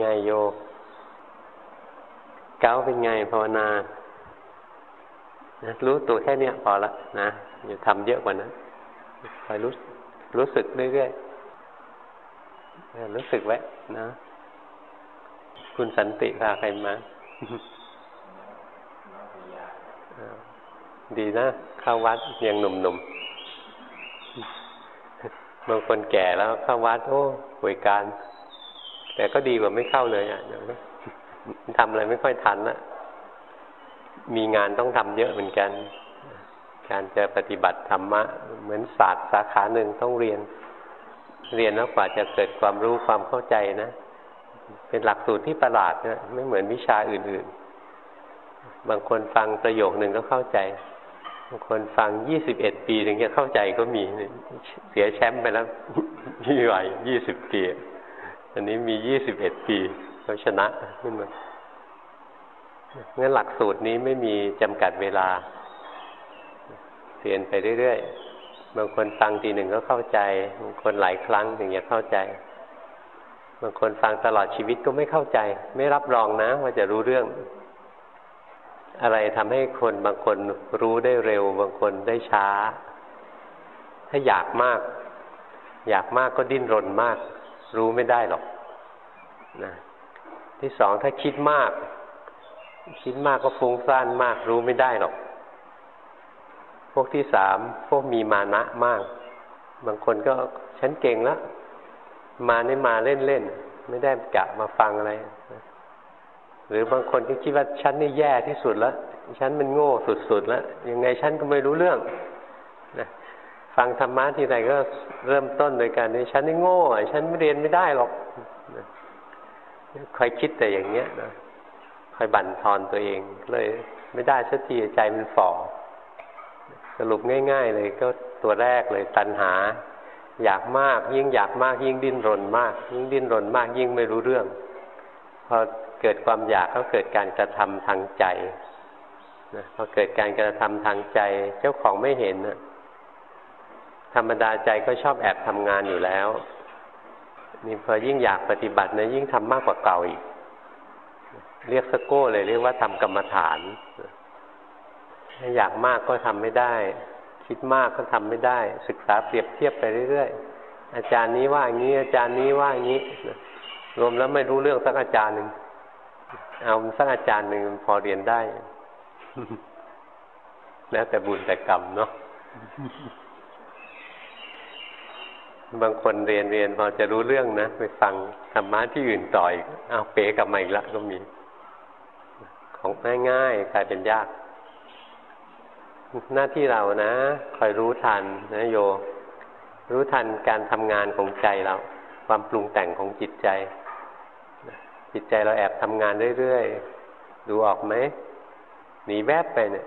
ไงโยเก้าเป็นไงภาวนานะรู้ตัวแค่เนี้ยพอละนะอย่าทำเยอะกว่านั้นคอยรู้รู้สึกเรื่อยๆรู้สึกไว้นะ คุณสันติพาใครมาดีนะเข้าวัดยังหนุ่มๆบางคนแก่แล้วเข้าวัดโอ้ป่วยการ แต่ก็ดีกว่าไม่เข้าเลยอะทำอะไรไม่ค่อยทันละมีงานต้องทำเยอะเหมือนกัน การจะปฏิบัติธรรมะ เหมือนศาสตร์สาขาหนึ่งต้องเรียน เรียนแล้วกว่าจะเกิดความรู้ความเข้าใจนะ เป็นหลักสูตรที่ประหลาดนะไม่เหมือนวิชาอื่น ๆ บางคนฟังประโยคหนึ่งก็เข้าใจบางคนฟังยี่สิบเอ็ดปีถึงจะเข้าใจก็มี เสียแชมป์ไปแล้วยี่ไหวยี่สิบปี อันนี้มียี่สิบเอ็ดปีเขาชนะขึ้นมางั้นหลักสูตรนี้ไม่มีจำกัดเวลาเรียนไปเรื่อยๆ บางคนฟังทีหนึ่งก็เข้าใจ บางคนหลายครั้งถึงจะเข้าใจ บางคนฟังตลอดชีวิตก็ไม่เข้าใจ ไม่รับรองนะว่าจะรู้เรื่อง อะไรทำให้คนบางคนรู้ได้เร็ว บางคนได้ช้า ถ้าอยากมาก อยากมากก็ดิ้นรนมาก รู้ไม่ได้หรอก นะที่สองถ้าคิดมาก คิดมากก็ฟุ้งซ่านมากรู้ไม่ได้หรอก พวกที่สามพวกมีมานะมาก บางคนก็ฉันเก่งแล้วมาได้มาเล่นเล่นไม่ได้กะมาฟังอะไร หรือบางคนก็คิดว่าฉันนี่แย่ที่สุดแล้วฉันมันโง่สุดๆแล้วยังไงฉันก็ไม่รู้เรื่องนะฟังธรรมะทีไรก็เริ่มต้นโดยการนี้ฉันนี่โง่ฉันไม่เรียนไม่ได้หรอก คอยคิดแต่อย่างเงี้ยนะคอยบั่นทอนตัวเอง เลย ไม่ได้สักทีใจมันฝ่อสรุปง่าย ๆ เลยก็ตัวแรกเลยตัณหา อยากมากยิ่งอยากมากยิ่งดิ้นรนมาก ยิ่งดิ้นรนมากยิ่งไม่รู้เรื่อง พอเกิดความอยากก็เกิดการกระทำทางใจนะพอเกิดการกระทำทางใจ เจ้าของไม่เห็นนะธรรมดาใจก็ชอบแอบทำงานอยู่แล้ว นี่พอยิ่งอยากปฏิบัตินะยิ่งทำมากกว่าเก่าอีก เรียกสโก้เลยเรียกว่าทำกรรมฐานถ้าอยากมากก็ทำไม่ได้ คิดมากก็ทำไม่ได้ ศึกษาเปรียบเทียบไปเรื่อยๆ อาจารย์นี้ว่าอย่างนี้ อาจารย์นี้ว่าอย่างนี้ รวมแล้วไม่รู้เรื่องสักอาจารย์หนึ่ง เอาสักอาจารย์หนึ่งพอเรียนได้ แล้วแต่บุญแต่กรรมเนาะ บางคนเรียนเรียนพอจะรู้เรื่องนะไปฟังธรรมะที่อื่นต่อยเอาเป๋กลับมาอีกละก็มี ของง่ายๆกลายเป็นยาก หน้าที่เรานะคอยรู้ทันนะโย รู้ทันการทำงานของใจเรา ความปรุงแต่งของจิตใจจิตใจเราแอบทำงานเรื่อยๆ ดูออกไหมหนีแวบไปเนี่ย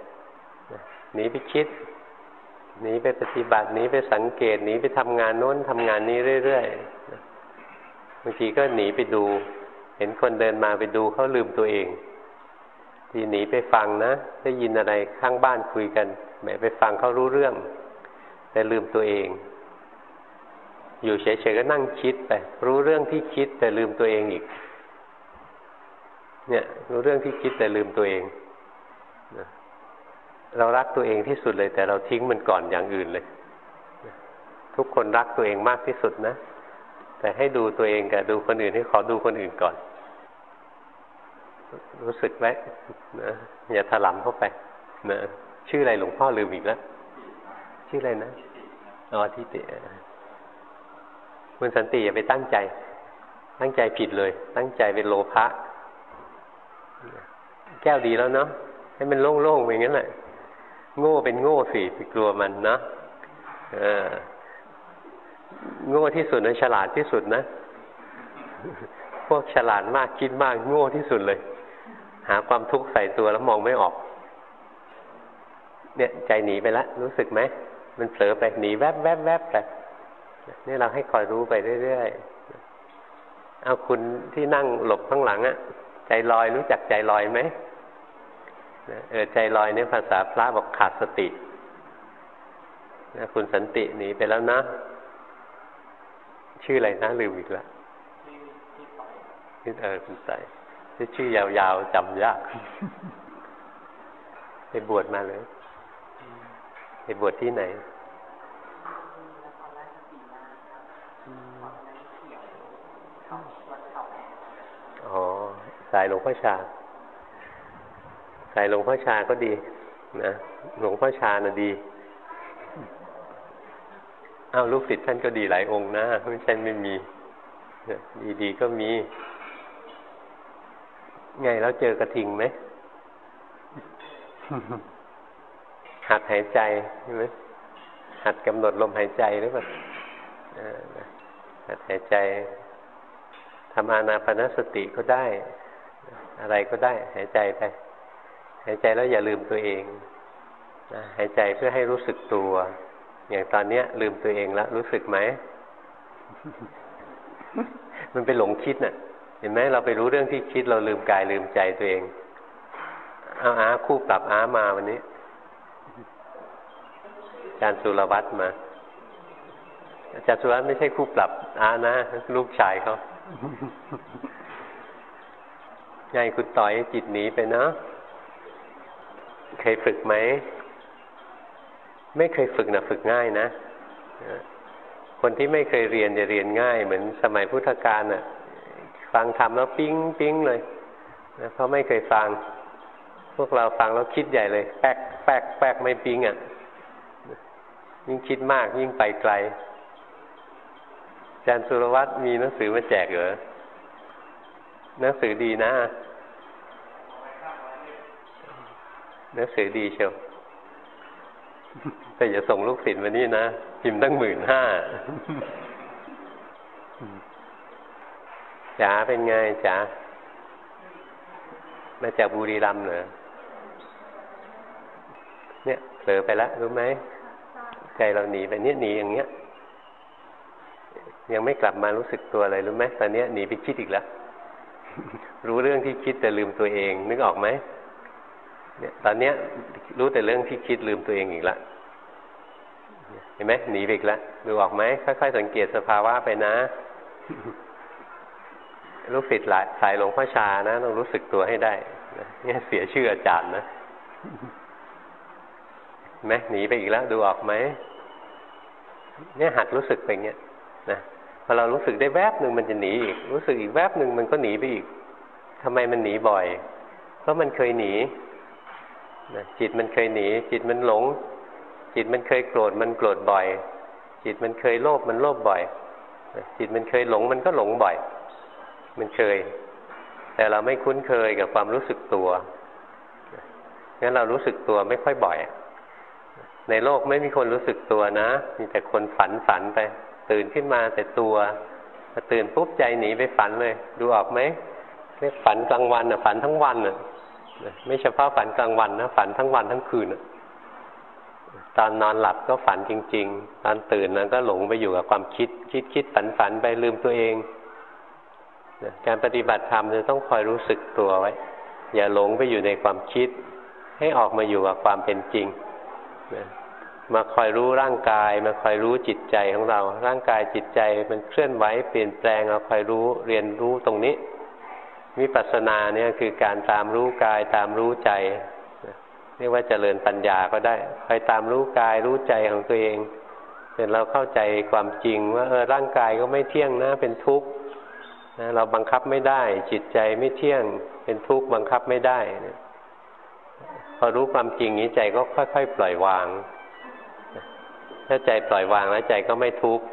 หนีไปคิด หนีไปปฏิบัติหนีไปสังเกตหนีไปทำงานโน้นทำงานนี้เรื่อยๆบางทีก็หนีไปดู เห็นคนเดินมาไปดูเขาลืมตัวเอง ทีหนีไปฟังนะได้ยินอะไรข้างบ้านคุยกันแหมไปฟังเขารู้เรื่อง แต่ลืมตัวเอง อยู่เฉยๆก็นั่งคิดไปรู้เรื่องที่คิดแต่ลืมตัวเองอีก เนี่ย รู้เรื่องที่คิดแต่ลืมตัวเอง เรารักตัวเองที่สุดเลย แต่เราทิ้งมันก่อนอย่างอื่นเลย ทุกคนรักตัวเองมากที่สุดนะ แต่ให้ดูตัวเองกับดูคนอื่นให้ขอดูคนอื่นก่อน รู้สึกไหมนะอย่าถลำเข้าไปนะชื่ออะไรหลวงพ่อลืมอีกแล้ว ชื่ออะไรนะอ๋อทิฏฐิคุณสันติอย่าไปตั้งใจ ตั้งใจผิดเลย ตั้งใจเป็นโลภะแก้วดีแล้วเนาะให้มันโล่งๆไปงั้นแหละ โง่เป็นโง่สิไปกลัวมันนะโง่ที่สุดนะฉลาดที่สุดนะ พวกฉลาดมากคิดมากโง่ที่สุดเลย หาความทุกข์ใส่ตัวแล้วมองไม่ออก เนี่ยใจหนีไปแล้วรู้สึกไหมมันเผลอไปหนีแวบแวบแวบไปนี่เราให้คอยรู้ไปเรื่อยๆเอาคุณที่นั่งหลบข้างหลังอะใจลอยรู้จักใจลอยไหม เออใจลอยเนี่ยภาษาพระบอกขาดสตินะคุณสันติหนีไปแล้วนะ ชื่ออะไรนะลืมอีกแล้วเออคุณใส่ชื่อยาวๆจำยาก ไปบวชมาเลยไปบวชที่ไหนอ๋อสายหลวงพ่อชา สายหลวงพ่อชาก็ดีนะหลวงพ่อชาน่ะดีอ้าวลูกศิษย์ท่านก็ดีหลายองค์นะไม่ใช่ไม่มีดีๆก็มี ไงแล้วเจอกระทิงไหมหัดหายใจใช่ไหมหัดกำหนดลมหายใจหรือเปล่าหัดหายใจทำอานาปนสติก็ได้ อะไรก็ได้หายใจไปายใจแล้วอย่าลืมตัวเองหายใจเพื่อให้รู้สึกตัว อย่างตอนเนี้ย ลืมตัวเองแล้วรู้สึกไหม มันไปหลงคิดน่ะ เห็นไหมเราไปรู้เรื่องที่คิดเราลืมกายลืมใจตัวเองเอาอาคู่ปรับอามาวันนี้อาจารย์สุรวัตรมา อาจารย์สุรวัตรไม่ใช่คู่ปรับอานะ ลูกชายเขาไงคุณต่อยจิตหนีไปเนาะ เคยฝึกไหม ไม่เคยฝึกนะฝึกง่ายนะ คนที่ไม่เคยเรียนจะเรียนง่าย เหมือนสมัยพุทธกาลน่ะ ฟังธรรมแล้วปิ้งปิ้งเลยนะเพราะไม่เคยฟัง พวกเราฟังแล้วคิดใหญ่เลย แป๊กแป๊กแป๊กไม่ปิ้งอะ ยิ่งคิดมากยิ่งไปไกลอาจารย์สุรวัตรมีหนังสือมาแจกเหรอหนังสือดีนะ หนังสือดีเชียวแต่อย่าส่งลูกศิษย์มานี่นะพิมพ์ตั้งหมื่นห้าจ๋าเป็นไงจ๋ามาจากบุรีรัมย์เหรอเนี่ยเผลอไปแล้วรู้ไหมใจเราหนีไปเนี่ยหนีอย่างเงี้ย ยังไม่กลับมารู้สึกตัวอะไรรู้ไหมตอนนี้หนีไปคิดอีกแล้วรู้เรื่องที่คิดแต่ลืมตัวเอง นึกออกไหม เนี่ยตอนเนี้ยรู้แต่เรื่องที่คิดลืมตัวเองอีกล้วเห็นไหมหนีไปอีกแล้วดูออกไหมค่อยๆสังเกตสภาวะไปนะลูกศิษย์สายหลวงพ่อชานะต้องรู้สึกตัวให้ได้เนี่ยเสียชื่ออาจารย์นะไหมหนีไปอีกแล้ว ดูออกไหมเนี่ยหัดรู้สึกไปเงี้ยนะพอเรารู้สึกได้แวบหนึ่งมันจะหนีอีก รู้สึกอีกแวบหนึ่งมันก็หนีไปอีกทำไมมันหนีบ่อย เพราะมันเคยหนี จิตมันเคยหนี จิตมันหลง จิตมันเคยโกรธมันโกรธบ่อย จิตมันเคยโลภมันโลภบ่อย จิตมันเคยหลงมันก็หลงบ่อย มันเคย แต่เราไม่คุ้นเคยกับความรู้สึกตัวงั้นเรารู้สึกตัวไม่ค่อยบ่อย ในโลกไม่มีคนรู้สึกตัวนะ มีแต่คนฝันฝันไป ตื่นขึ้นมาแต่ตัวพอตื่นปุ๊บใจหนีไปฝันเลย ดูออกไหมเรียกฝันกลางวันอะ ฝันทั้งวันอะ ไม่เฉพาะฝันกลางวันนะฝันทั้งวันทั้งคืนตอนนอนหลับก็ฝันจริง ๆ ตอนตื่นนั้นก็หลงไปอยู่กับความคิด คิดคิดฝันฝันไปลืมตัวเองการปฏิบัติธรรมจะต้องคอยรู้สึกตัวไว้ อย่าหลงไปอยู่ในความคิด ให้ออกมาอยู่กับความเป็นจริงมาคอยรู้ร่างกาย มาคอยรู้จิตใจของเรา ร่างกายจิตใจมันเคลื่อนไหวเปลี่ยนแปลงเราคอยรู้เรียนรู้ตรงนี้ วิปัสสนาเนี่ยคือการตามรู้กายตามรู้ใจเรียกว่าเจริญปัญญาก็ได้คอยตามรู้กายรู้ใจของตัวเองจนเราเข้าใจความจริงว่าเออร่างกายก็ไม่เที่ยงนะเป็นทุกข์นะเราบังคับไม่ได้ จิตใจไม่เที่ยง เป็นทุกข์บังคับไม่ได้พอรู้ความจริงนี้ใจก็ค่อย ๆ ปล่อยวาง ถ้าใจปล่อยวางแล้วใจก็ไม่ทุกข์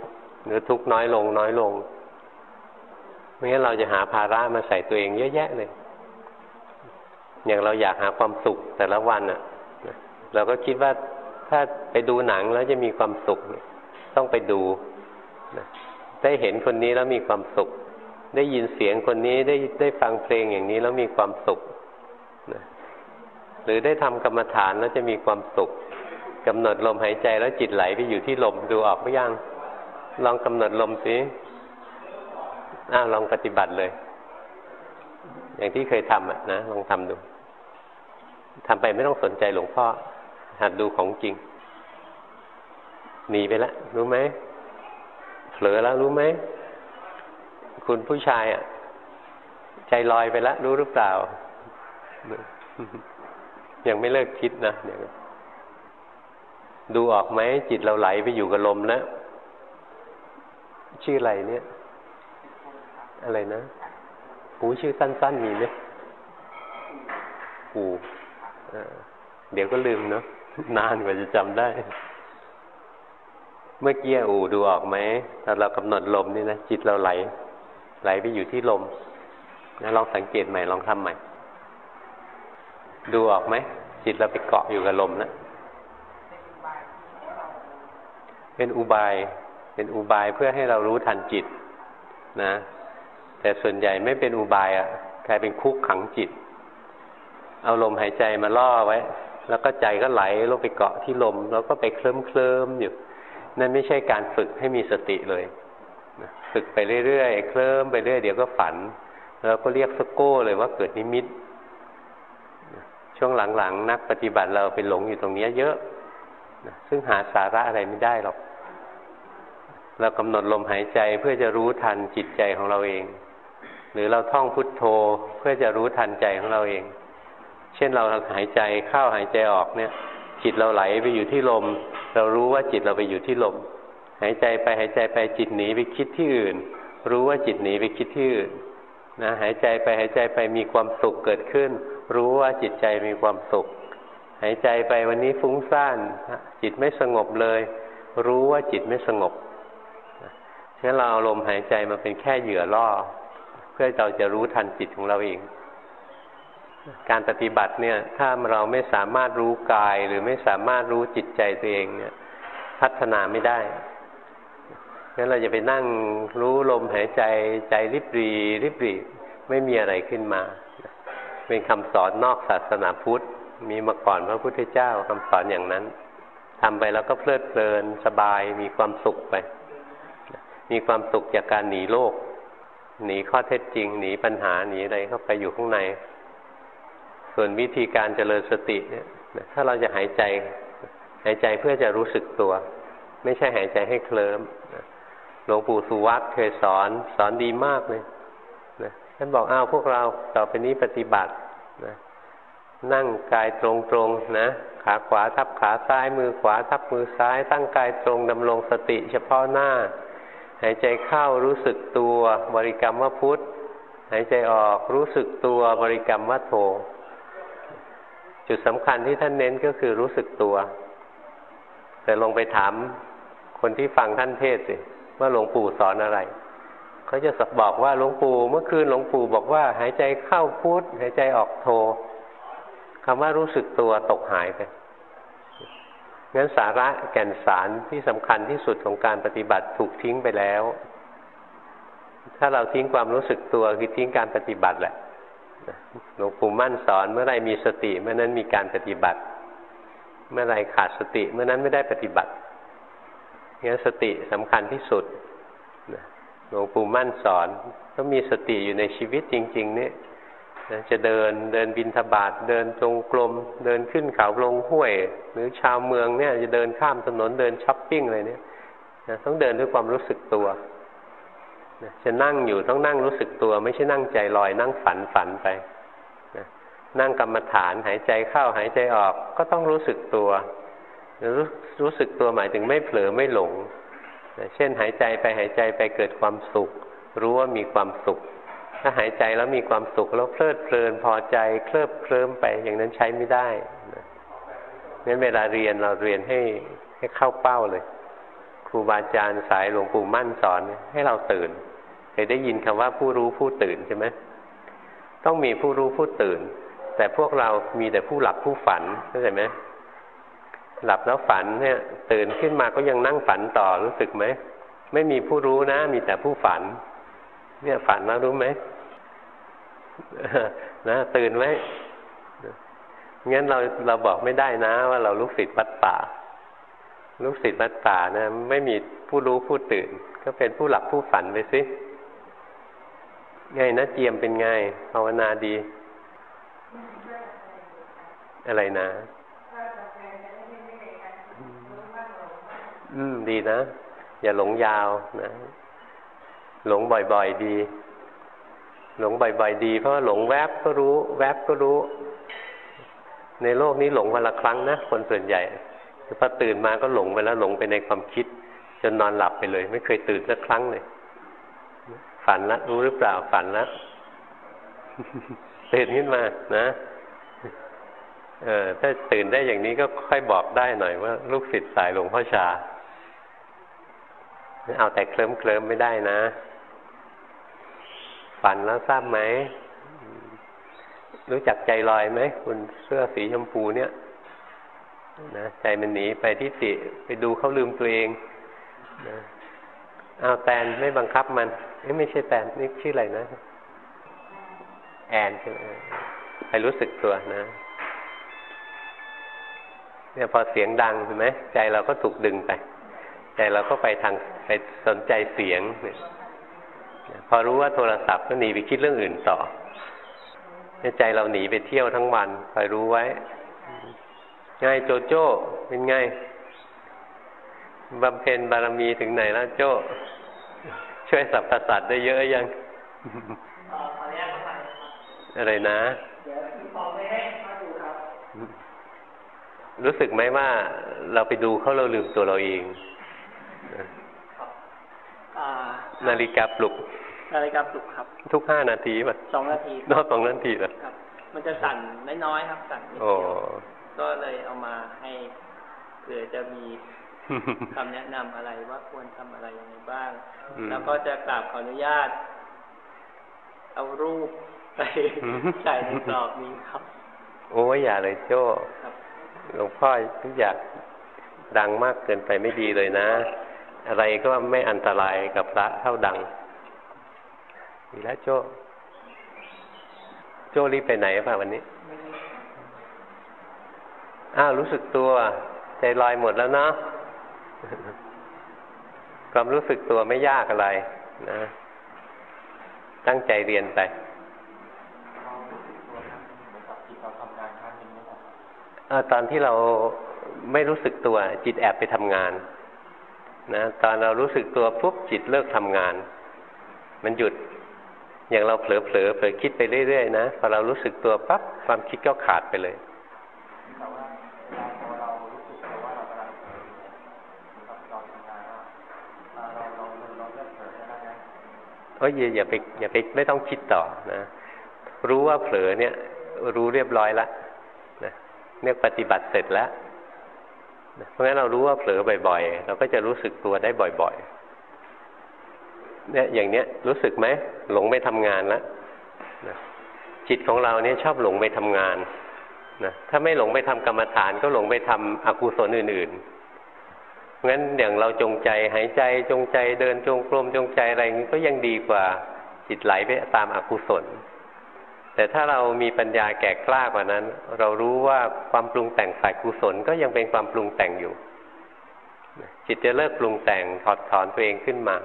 หรือทุกข์น้อยลงน้อยลง ไม่งั้นเราจะหาภาระมาใส่ตัวเองเยอะแยะเลย อย่างเราอยากหาความสุขแต่ละวันอะ เราก็คิดว่าถ้าไปดูหนังแล้วจะมีความสุข ต้องไปดูได้เห็นคนนี้แล้วมีความสุข ได้ยินเสียงคนนี้ได้ได้ฟังเพลงอย่างนี้แล้วมีความสุขหรือได้ทำกรรมฐานแล้วจะมีความสุขกำหนดลมหายใจแล้วจิตไหลไปอยู่ที่ลมดูออกไหมยังลองกำหนดลมสิ อ้าลองปฏิบัติเลย อย่างที่เคยทำอะนะลองทำดูทำไปไม่ต้องสนใจหลวงพ่อ หัดดูของจริง หนีไปแล้วรู้ไหมเผลอแล้วรู้ไหม คุณผู้ชายอะ ใจลอยไปแล้วรู้หรือเปล่า ยังไม่เลิกคิดนะเนี่ยดูออกไหมจิตเราไหลไปอยู่กับลมแล้ว ชื่ออะไรเนี่ย อะไรนะปูชื่อสั้น ๆ มีไหมปูเดี๋ยวก็ลืมเนาะนานกว่าจะจำได้ เมื่อกี้อูดูออกไหมถ้าเรากำหนดลมนี่นะจิตเราไหล ไหลไปอยู่ที่ลมนะลองสังเกตใหม่ลองทำใหม่ ดูออกไหมจิตเราไปเกาะอยู่กับลมนะเป็นอุบาย เป็นอุบายเพื่อให้เรารู้ทันจิต นะ แต่ส่วนใหญ่ไม่เป็นอุบายอะ่ะกลายเป็นคุกขังจิต เอาลมหายใจมาล่อไว้ แล้วก็ใจก็ไหลลงไปเกาะที่ลม แล้วก็ไปเคลิ้มเคลิมอยู่ นั่นไม่ใช่การฝึกให้มีสติเลยฝึกไปเรื่อยๆ เคลิ้มไปเรื่อยเดี๋ยวก็ฝัน แล้วก็เรียกสโก้เลยว่าเกิดนิมิต ช่วงหลังๆ นักปฏิบัติเราไปหลงอยู่ตรงนี้เยอะ ซึ่งหาสาระอะไรไม่ได้หรอก เรากำหนดลมหายใจเพื่อจะรู้ทันจิตใจของเราเอง หรือเราท่องพุทโธเพื่อจะรู้ทันใจของเราเอง เช่นเราหายใจเข้าหายใจออกเนี่ย จิตเราไหลไปอยู่ที่ลม เรารู้ว่าจิตเราไปอยู่ที่ลม หายใจไปหายใจไปจิตหนีไปคิดที่อื่น รู้ว่าจิตหนีไปคิดที่อื่นนะหายใจไปหายใจไปมีความสุขเกิดขึ้น รู้ว่าจิตใจมีความสุข หายใจไปวันนี้ฟุ้งซ่านจิตไม่สงบเลย รู้ว่าจิตไม่สงบ งั้นเราเอาลมหายใจมาเป็นแค่เหยื่อล่อ เพื่อเราจะรู้ทันจิตของเราเอง การปฏิบัติเนี่ย ถ้าเราไม่สามารถรู้กายหรือไม่สามารถรู้จิตใจตัวเองเนี่ย พัฒนาไม่ได้งั้นเราจะไปนั่งรู้ลมหายใจใจริบรีริบรีไม่มีอะไรขึ้นมา เป็นคำสอนนอกศาสนาพุทธ มีมาก่อนพระพุทธเจ้าคำสอนอย่างนั้นทำไปแล้วก็เพลิดเพลินสบายมีความสุขไป มีความสุขจากการหนีโลก หนีข้อเท็จจริง หนีปัญหาหนีอะไรเข้าไปอยู่ข้างใน ส่วนวิธีการเจริญสติเนี่ยถ้าเราจะหายใจหายใจเพื่อจะรู้สึกตัว ไม่ใช่หายใจให้เคลิ้มหลวงปู่สุวัตเคยสอนสอนดีมากเลยนะท่านบอกอ้าวพวกเราต่อไปนี้ปฏิบัตินะนั่งกายตรงๆนะขาขวาทับขาซ้ายมือขวาทับมือซ้าย ตั้งกายตรงดำรงสติเฉพาะหน้า หายใจเข้ารู้สึกตัวบริกรรมว่าพุทธหายใจออกรู้สึกตัวบริกรรมว่าโทจุดสำคัญที่ท่านเน้นก็คือรู้สึกตัว แต่ลงไปถามคนที่ฟังท่านเทศสิ ว่าหลวงปู่สอนอะไร เขาจะสบอกว่าหลวงปู่เมื่อคืนหลวงปู่บอกว่า หายใจเข้าพุทธหายใจออกโทคำว่ารู้สึกตัวตกหายไป งั้นสาระแก่นสารที่สำคัญที่สุดของการปฏิบัติถูกทิ้งไปแล้ว ถ้าเราทิ้งความรู้สึกตัวคือทิ้งการปฏิบัติแหละหลวงปู่มั่นสอนเมื่อไรมีสติเมื่อนั้นมีการปฏิบัติ เมื่อไรขาดสติเมื่อนั้นไม่ได้ปฏิบัติงั้นสติสำคัญที่สุดหลวงปู่มั่นสอนต้องมีสติอยู่ในชีวิตจริงๆเนี่ย จะเดินเดินบินทบาทเดินตรงกลมเดินขึ้นเขาลงห้วย หรือชาวเมืองเนี่ยจะเดินข้ามถนนเดินช้อปปิ้งอะไรเนี่ยนะต้องเดินด้วยความรู้สึกตัวนะจะนั่งอยู่ต้องนั่งรู้สึกตัว ไม่ใช่นั่งใจลอย นั่งฝันฝันไปนะนั่งกรรมฐานหายใจเข้าหายใจออกก็ต้องรู้สึกตัวรู้รู้สึกตัวหมายถึงไม่เผลอไม่หลงนะเช่นหายใจไปหายใจไปเกิดความสุข รู้ว่ามีความสุข ถ้าหายใจแล้วมีความสุขแล้วเพลิดเพลินพอใจเคลิบเคลิ้มไปอย่างนั้นใช้ไม่ได้งั้นเวลาเรียนเราเรียนให้ให้เข้าเป้าเลย ครูบาอาจารย์สายหลวงปู่มั่นสอนให้เราตื่นเคยได้ยินคำว่าผู้รู้ผู้ตื่นใช่ไหมต้องมีผู้รู้ผู้ตื่น แต่พวกเรามีแต่ผู้หลับผู้ฝันเข้าใจไหมหลับแล้วฝันเนี่ย ตื่นขึ้นมาก็ยังนั่งฝันต่อรู้สึกไหมไม่มีผู้รู้นะ มีแต่ผู้ฝัน เนี่ยฝันแล้วรู้ไหม นะตื่นไหมงั้นเราเราบอกไม่ได้นะ ว่าเราลูกศิษย์วัดป่า ลูกศิษย์วัดป่านะ ไม่มีผู้รู้ผู้ตื่น ก็เป็นผู้หลับผู้ฝันไปสิไงนะเจียมเป็นไงภาวนาดี อะไรนะอืมดีนะ อย่าหลงยาวนะ หลงบ่อยๆดี หลงบ่อยๆดี เพราะว่าหลงแวบก็รู้ แวบก็รู้ ในโลกนี้หลงวันละครั้งนะคนส่วนใหญ่พอตื่นมาก็หลงไปแล้วหลงไปในความคิด จนนอนหลับไปเลย ไม่เคยตื่นสักครั้งเลย ฝันละรู้หรือเปล่าฝันละตื่นขึ้นมานะเออถ้าตื่นได้อย่างนี้ก็ค่อยบอกได้หน่อยว่า ลูกศิษย์สายหลวงพ่อชา เอาแต่เคลิ้มเคลิ้มไม่ได้นะ ฝันแล้วทราบไหม รู้จักใจลอยไหมคุณเสื้อสีชมพูเนี่ยนะใจมันหนีไปที่ติไปดูเขาลืมตัวเองนะเอาแตนไม่บังคับมันไม่ใช่แตนนี่ชื่ออะไรนะ แอนใช่ไหมไปรู้สึกตัวนะเนี่ยพอเสียงดังเห็นไหมใจเราก็ถูกดึงไป ใจเราก็ไปทางไปสนใจเสียงเนี่ย พอรู้ว่าโทรศัพท์ก็หนีไปคิดเรื่องอื่นต่อใจเราหนีไปเที่ยวทั้งวันคอยรู้ไว้ไงโจโจ้เป็นไงบำเพ็ญบารมีถึงไหนแล้วโจ้ ช่วยสัพพสัตว์ได้เยอะยังอะไรนะรู้สึกไหมว่าเราไปดูเขาเราลืมตัวเราเอง นาฬิกาปลุก นาฬิกาปลุกครับ ทุกห้านาทีป่ะสองนาทีนอกสองนาทีเหรอครับ มันจะสั่นน้อยๆครับ สั่นนิดเดียวก็เลยเอามาให้เผื่อจะมีคำแนะนำอะไรว่าควรทำอะไรยังไงบ้าง แล้วก็จะกราบขออนุญาต เอารูปไปใส่ในกรอบนี้ครับ โอ้ยอย่าเลยโจ้หลวงพ่อทุกอย่างดังมากเกินไปไม่ดีเลยนะ อะไรก็ไม่อันตรายกับพระเท่าดังดีแล้วโจ้โจ้รีบไปไหนป่ะวันนี้ อ้าวรู้สึกตัวใจลอยหมดแล้วเนาะความรู้สึกตัวไม่ยากอะไรนะ ตั้งใจเรียนไปตอนที่เราไม่รู้สึกตัวจิตแอบไปทำงาน นะตอนเรารู้สึกตัวปุ๊บจิตเลิกทำงาน มันหยุดอย่างเราเผลอเผลอเผลอคิดไปเรื่อยๆนะพอเรารู้สึกตัวปั๊บความคิดก็ขาดไปเลยเอ้ยอย่าไปอย่าไปไม่ต้องคิดต่อนะรู้ว่าเผลอเนี่ย รู้เรียบร้อยแล้วนะเนี่ยปฏิบัติเสร็จแล้ว เพราะงั้นเรารู้ว่าเผลอบ่อย ๆ เราก็จะรู้สึกตัวได้บ่อยๆ เนี่ยอย่างเนี้ยรู้สึกไหมหลงไปทำงานแล้วนะจิตของเราเนี่ยชอบหลงไปทำงานนะถ้าไม่หลงไปทำกรรมฐานก็หลงไปทำอกุศลอื่นๆงั้นอย่างเราจงใจหายใจจงใจเดินจงกรมจงใจอะไรนี้ก็ยังดีกว่าจิตไหลไปตามอกุศล แต่ถ้าเรามีปัญญาแก่กล้ากว่านั้น เรารู้ว่าความปรุงแต่งฝ่ายกุศลก็ยังเป็นความปรุงแต่งอยู่ จิตจะเลิกปรุงแต่งถอดถอนตัวเองขึ้นมา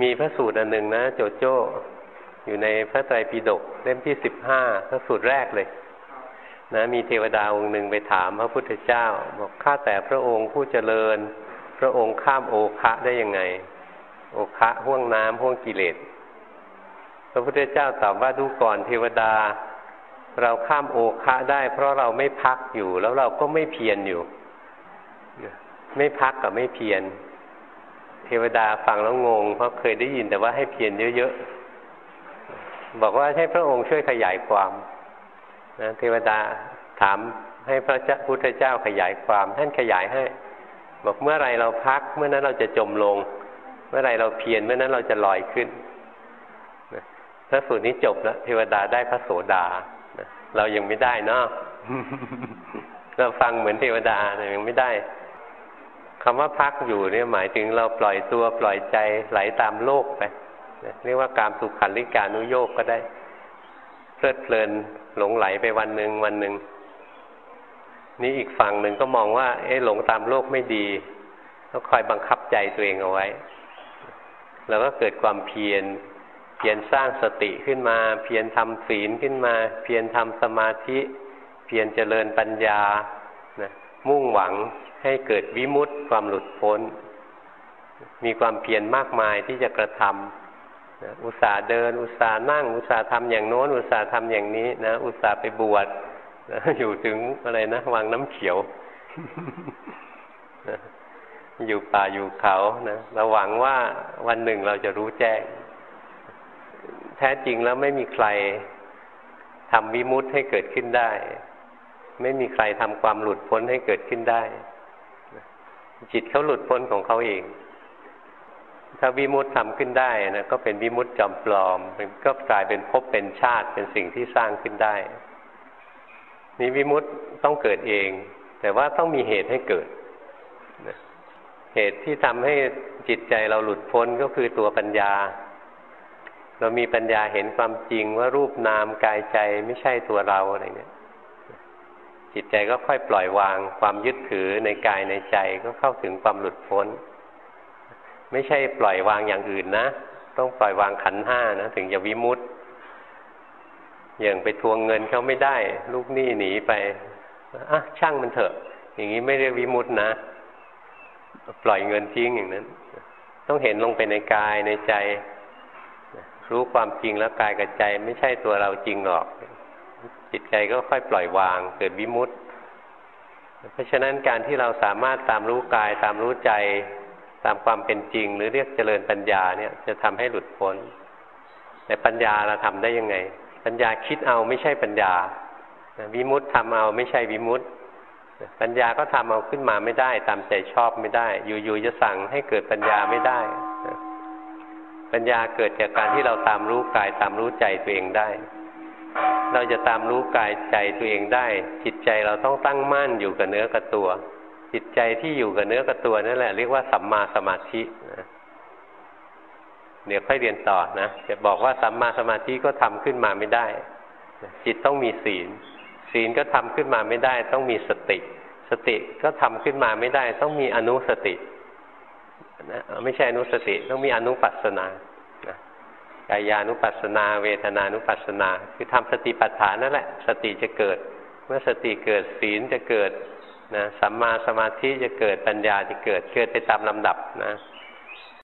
มีพระสูตรอันหนึ่งนะ โจโจ้อยู่ในพระไตรปิฎกเล่มที่สิบห้าพระสูตรแรกเลยนะมีเทวดาองค์หนึ่งไปถามพระพุทธเจ้า บอกข้าแต่พระองค์ผู้เจริญ พระองค์ข้ามโอคะได้ยังไง โอคะห่วงน้ำห่วงกิเลส พระพุทธเจ้าตอบว่าดูก่อนเทวดา เราข้ามโอคะได้ เพราะเราไม่พักอยู่ แล้วเราก็ไม่เพียรอยู่ ไม่พักกับไม่เพียรเทวดาฟังแล้วงง เพราะเคยได้ยินแต่ว่าให้เพียรเยอะๆบอกว่าให้พระองค์ช่วยขยายความนะเทวดาถามให้พระเจ้าพุทธเจ้าขยายความท่านขยายให้ บอกเมื่อไรเราพัก เมื่อนั้นเราจะจมลง เมื่อไรเราเพียรเมื่อนั้นเราจะลอยขึ้น พระสูตรนี้จบแล้วเทวดาได้พระโสดา เรายังไม่ได้เนาะเราฟังเหมือนเทวดาแต่ยังไม่ได้คำว่าพักอยู่เนี่ยหมายถึงเราปล่อยตัวปล่อยใจไหลตามโลกไปเรียกว่าการสุขันลิกานุโยกก็ได้ เพลิดเพลินหลงไหลไปวันหนึ่งวันหนึ่งนี่อีกฝั่งหนึ่งก็มองว่า เอ๊ะหลงตามโลกไม่ดีต้องคอยบังคับใจตัวเองเอาไว้ แล้วก็เกิดความเพียร พียรสร้างสติขึ้นมา เพียรทำศีลขึ้นมา เพียรทำสมาธิ เพียรเจริญปัญญานะมุ่งหวังให้เกิดวิมุตติความหลุดพ้น มีความเพียรมากมายที่จะกระทำอุตส่าห์เดิน อุตส่าห์นั่ง อุตส่าห์ทำอย่างโน้น อุตส่าห์ทำอย่างนี้นะอุตส่าห์ไปบวชนะอยู่ถึงอะไรนะวังน้ำเขียวอยู่ป่าอยู่เขานะเราหวังว่าวันหนึ่งเราจะรู้แจ้ง ท้จริงแล้วไม่มีใครทำวิมุตให้เกิดขึ้นได้ ไม่มีใครทำความหลุดพ้นให้เกิดขึ้นได้ จิตเขาหลุดพ้นของเขาเอง ถ้าวิมุตทำขึ้นได้นะก็เป็นวิมุตจอมปลอมก็กลายเป็นภพเป็นชาติเป็นสิ่งที่สร้างขึ้นได้นี่วิมุตต้องเกิดเอง แต่ว่าต้องมีเหตุให้เกิดเหตุที่ทำให้จิตใจเราหลุดพ้นก็คือตัวปัญญา เรามีปัญญาเห็นความจริงว่ารูปนามกายใจไม่ใช่ตัวเราอะไรเนี่ยจิตใจก็ค่อยปล่อยวาง ความยึดถือในกายในใจก็เข้าถึงความหลุดพ้น ไม่ใช่ปล่อยวางอย่างอื่นนะ ต้องปล่อยวางขันห้านะถึงจะวิมุตต์อย่างไปทวงเงินเขาไม่ได้ ลูกหนี้หนีไปอะช่างมันเถอะ อย่างนี้ไม่เรียกวิมุตต์นะ ปล่อยเงินทิ้งอย่างนั้น ต้องเห็นลงไปในกายในใจ รู้ความจริงแล้วกายกับใจไม่ใช่ตัวเราจริงหรอก จิตใจก็ค่อยปล่อยวางเกิดวิมุตต์เพราะฉะนั้นการที่เราสามารถตามรู้กายตามรู้ใจตามความเป็นจริง หรือเรียกเจริญปัญญาเนี่ยจะทำให้หลุดพ้น แต่ปัญญาเราทำได้ยังไง ปัญญาคิดเอาไม่ใช่ปัญญาวิมุตต์ทำเอาไม่ใช่วิมุตต์ปัญญาก็ทำเอาขึ้นมาไม่ได้ ตามใจชอบไม่ได้ อยู่ๆจะสั่งให้เกิดปัญญาไม่ได้ ปัญญาเกิดจากการที่เราตามรู้กายตามรู้ใจตัวเองได้ เราจะตามรู้กายใจตัวเองได้ จิตใจเราต้องตั้งมั่นอยู่กับเนื้อกับตัว จิตใจที่อยู่กับเนื้อกับตัวนั่นแหละเรียกว่าสัมมาสมาธิเดี๋ยวค่อยเรียนต่อนะจะบอกว่าสัมมาสมาธิก็ทำขึ้นมาไม่ได้ จิตต้องมีศีล ศีลก็ทำขึ้นมาไม่ได้ ต้องมีสติ สติก็ทำขึ้นมาไม่ได้ ต้องมีอนุสติ นะไม่ใช่อนุสติต้องมีอนุปัสนานะกายานุปัสนา เวทนานุปัสนา คือทำสติปัฏฐานนั่นแหละ สติจะเกิด เมื่อสติเกิดศีลจะเกิดนะสัมมาสมาธิจะเกิดปัญญาจะเกิดเกิดไปตามลำดับนะ